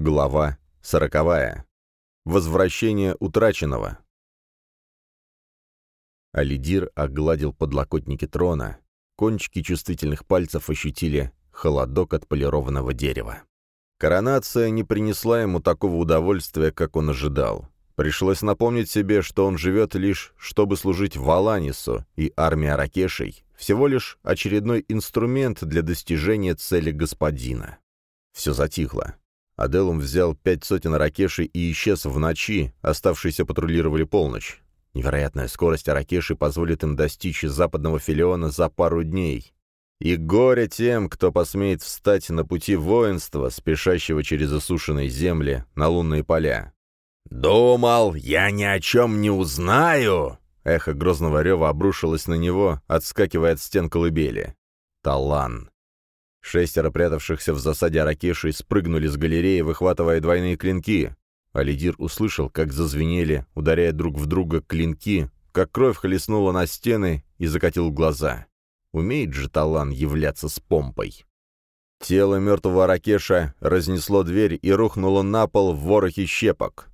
Глава сороковая. Возвращение утраченного. Алидир огладил подлокотники трона. Кончики чувствительных пальцев ощутили холодок от полированного дерева. Коронация не принесла ему такого удовольствия, как он ожидал. Пришлось напомнить себе, что он живет лишь, чтобы служить Валанису, и армия Ракешей — всего лишь очередной инструмент для достижения цели господина. Все затихло. Аделум взял пять сотен ракешей и исчез в ночи, оставшиеся патрулировали полночь. Невероятная скорость Аракеши позволит им достичь западного филиона за пару дней. И горе тем, кто посмеет встать на пути воинства, спешащего через осушенные земли на лунные поля. «Думал, я ни о чем не узнаю!» Эхо грозного рева обрушилось на него, отскакивая от стен колыбели. Талан. Шестеро прятавшихся в засаде Аракеши спрыгнули с галереи, выхватывая двойные клинки. Алидир услышал, как зазвенели, ударяя друг в друга клинки, как кровь хлестнула на стены и закатил глаза. Умеет же Талан являться с помпой. Тело мертвого Аракеша разнесло дверь и рухнуло на пол в ворохе щепок.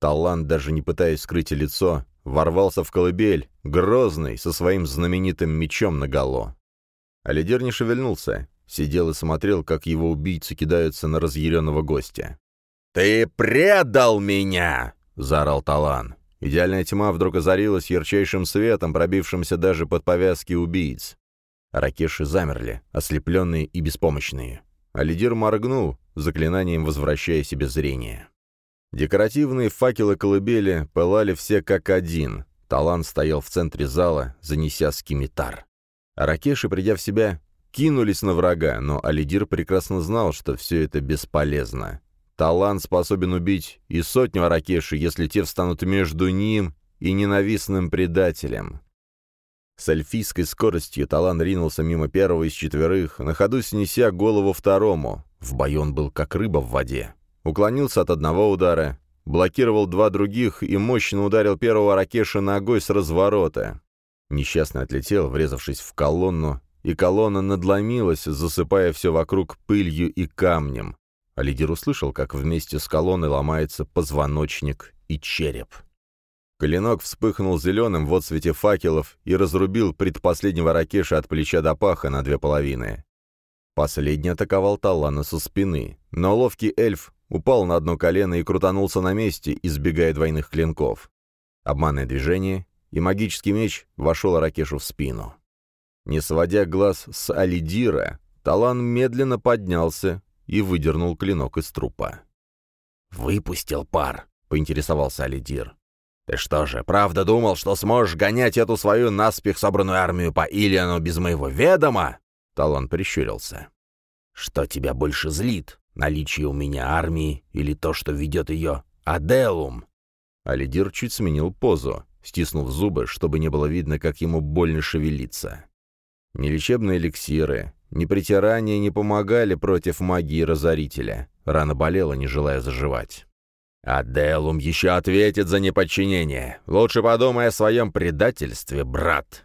Талан, даже не пытаясь скрыть лицо, ворвался в колыбель, грозный, со своим знаменитым мечом наголо. Алидир не шевельнулся, сидел и смотрел, как его убийцы кидаются на разъяренного гостя. «Ты предал меня!» — заорал Талан. Идеальная тьма вдруг озарилась ярчайшим светом, пробившимся даже под повязки убийц. Ракеши замерли, ослепленные и беспомощные. Алидир моргнул, заклинанием возвращая себе зрение. Декоративные факелы колыбели пылали все как один. Талан стоял в центре зала, занеся скимитар. А Ракеши, придя в себя, кинулись на врага, но Алидир прекрасно знал, что все это бесполезно. Талан способен убить и сотню Аракеши, если те встанут между ним и ненавистным предателем. С эльфийской скоростью Талан ринулся мимо первого из четверых, на ходу снеся голову второму. В бою он был как рыба в воде уклонился от одного удара, блокировал два других и мощно ударил первого ракеша ногой с разворота. Несчастный отлетел, врезавшись в колонну, и колонна надломилась, засыпая все вокруг пылью и камнем. А лидер услышал, как вместе с колонной ломается позвоночник и череп. Клинок вспыхнул зеленым в отсвете факелов и разрубил предпоследнего ракеша от плеча до паха на две половины. Последний атаковал Талана со спины, но ловкий эльф упал на одно колено и крутанулся на месте, избегая двойных клинков. Обманное движение, и магический меч вошел Ракешу в спину. Не сводя глаз с Алидира, Талан медленно поднялся и выдернул клинок из трупа. «Выпустил пар», — поинтересовался Алидир. «Ты что же, правда думал, что сможешь гонять эту свою наспех собранную армию по Ильяну без моего ведома?» Талан прищурился. «Что тебя больше злит? Наличие у меня армии или то, что ведет ее Аделум?» Алидир чуть сменил позу, стиснув зубы, чтобы не было видно, как ему больно шевелиться. Ни лечебные эликсиры, ни притирания не помогали против магии Разорителя. Рана болела, не желая заживать. «Аделум еще ответит за неподчинение. Лучше подумай о своем предательстве, брат».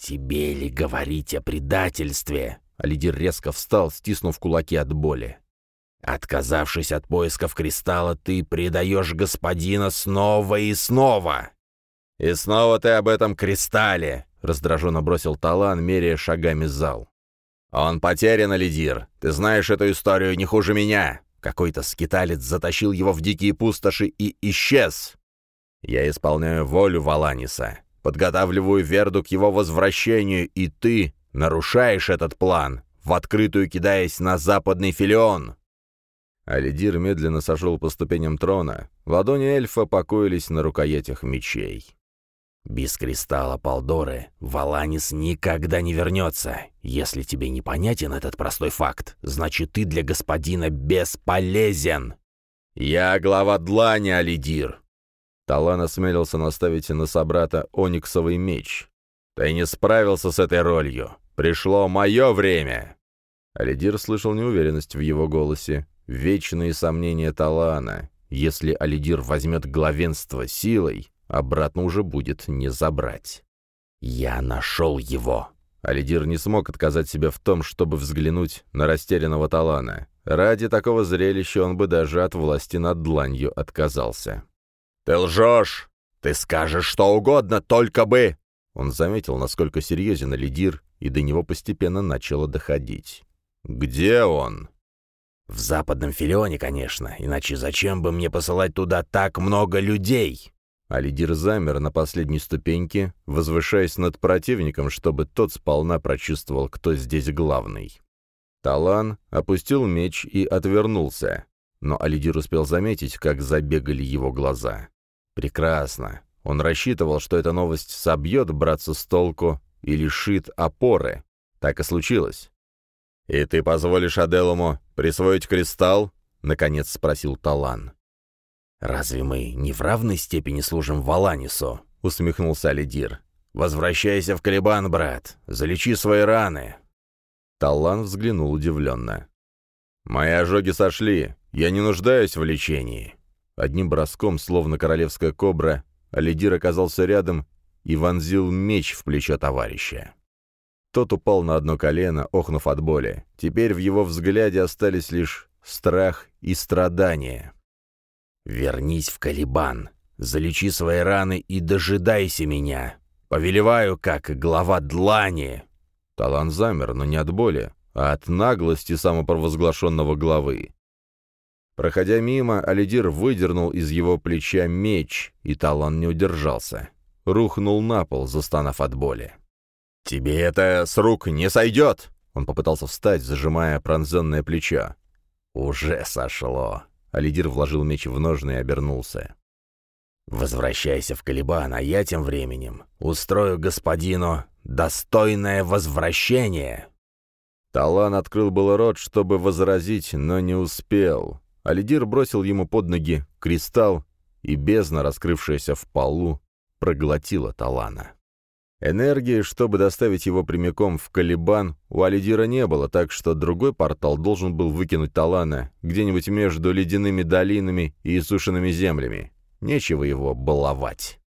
«Тебе ли говорить о предательстве?» Алидир резко встал, стиснув кулаки от боли. Отказавшись от поисков кристалла, ты предаешь господина снова и снова. И снова ты об этом кристалле, раздраженно бросил Талан, меряя шагами зал. Он потерян, Лидир. Ты знаешь эту историю не хуже меня. Какой-то скиталец затащил его в дикие пустоши и исчез. Я исполняю волю Валаниса, подготавливаю Верду к его возвращению, и ты нарушаешь этот план, в открытую кидаясь на западный филион. Алидир медленно сошел по ступеням трона. Ладони эльфа покоились на рукоятях мечей. «Без кристалла Полдоры Валанис никогда не вернется. Если тебе непонятен этот простой факт, значит, ты для господина бесполезен!» «Я глава длани, Алидир!» Талан осмелился наставить на собрата ониксовый меч. «Ты не справился с этой ролью. Пришло мое время!» Алидир слышал неуверенность в его голосе. Вечные сомнения Талана. Если Алидир возьмет главенство силой, обратно уже будет не забрать. «Я нашел его!» Алидир не смог отказать себе в том, чтобы взглянуть на растерянного Талана. Ради такого зрелища он бы даже от власти над дланью отказался. «Ты лжешь! Ты скажешь что угодно, только бы...» Он заметил, насколько серьезен лидир, и до него постепенно начало доходить. «Где он?» «В западном Филионе, конечно, иначе зачем бы мне посылать туда так много людей?» А лидир замер на последней ступеньке, возвышаясь над противником, чтобы тот сполна прочувствовал, кто здесь главный. Талан опустил меч и отвернулся, но Алидир успел заметить, как забегали его глаза. Прекрасно. Он рассчитывал, что эта новость собьет братца с толку и лишит опоры. Так и случилось. «И ты позволишь Аделому присвоить кристалл?» — наконец спросил Талан. «Разве мы не в равной степени служим Валанису?» — усмехнулся Алидир. «Возвращайся в Калибан, брат. Залечи свои раны. Талан взглянул удивленно. «Мои ожоги сошли. Я не нуждаюсь в лечении». Одним броском, словно королевская кобра, Алидир оказался рядом и вонзил меч в плечо товарища. Тот упал на одно колено, охнув от боли. Теперь в его взгляде остались лишь страх и страдания. «Вернись в Калибан, залечи свои раны и дожидайся меня. Повелеваю, как глава Длани!» Талан замер, но не от боли, а от наглости самопровозглашенного главы. Проходя мимо, Алидир выдернул из его плеча меч, и Талан не удержался. Рухнул на пол, застонав от боли. «Тебе это с рук не сойдет!» Он попытался встать, зажимая пронзенное плечо. «Уже сошло!» Алидир вложил меч в ножны и обернулся. «Возвращайся в Калибан, а я тем временем устрою господину достойное возвращение!» Талан открыл был рот, чтобы возразить, но не успел. Алидир бросил ему под ноги кристалл, и бездна, раскрывшаяся в полу, проглотила Талана. Энергии, чтобы доставить его прямиком в Калибан, у Алидира не было, так что другой портал должен был выкинуть Талана где-нибудь между ледяными долинами и иссушенными землями. Нечего его баловать.